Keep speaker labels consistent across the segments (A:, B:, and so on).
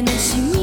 A: and then.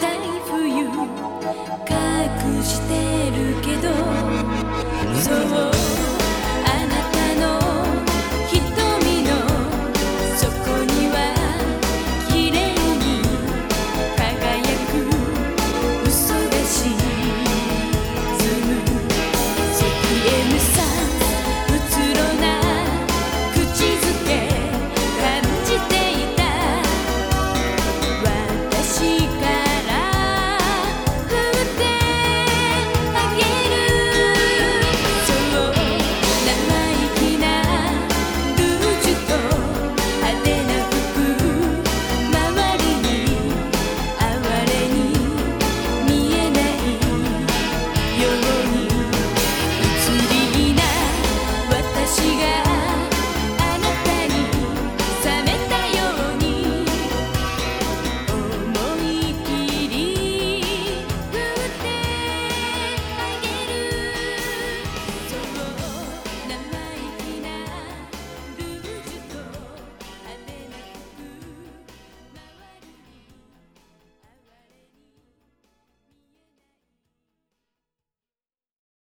A: たい冬隠して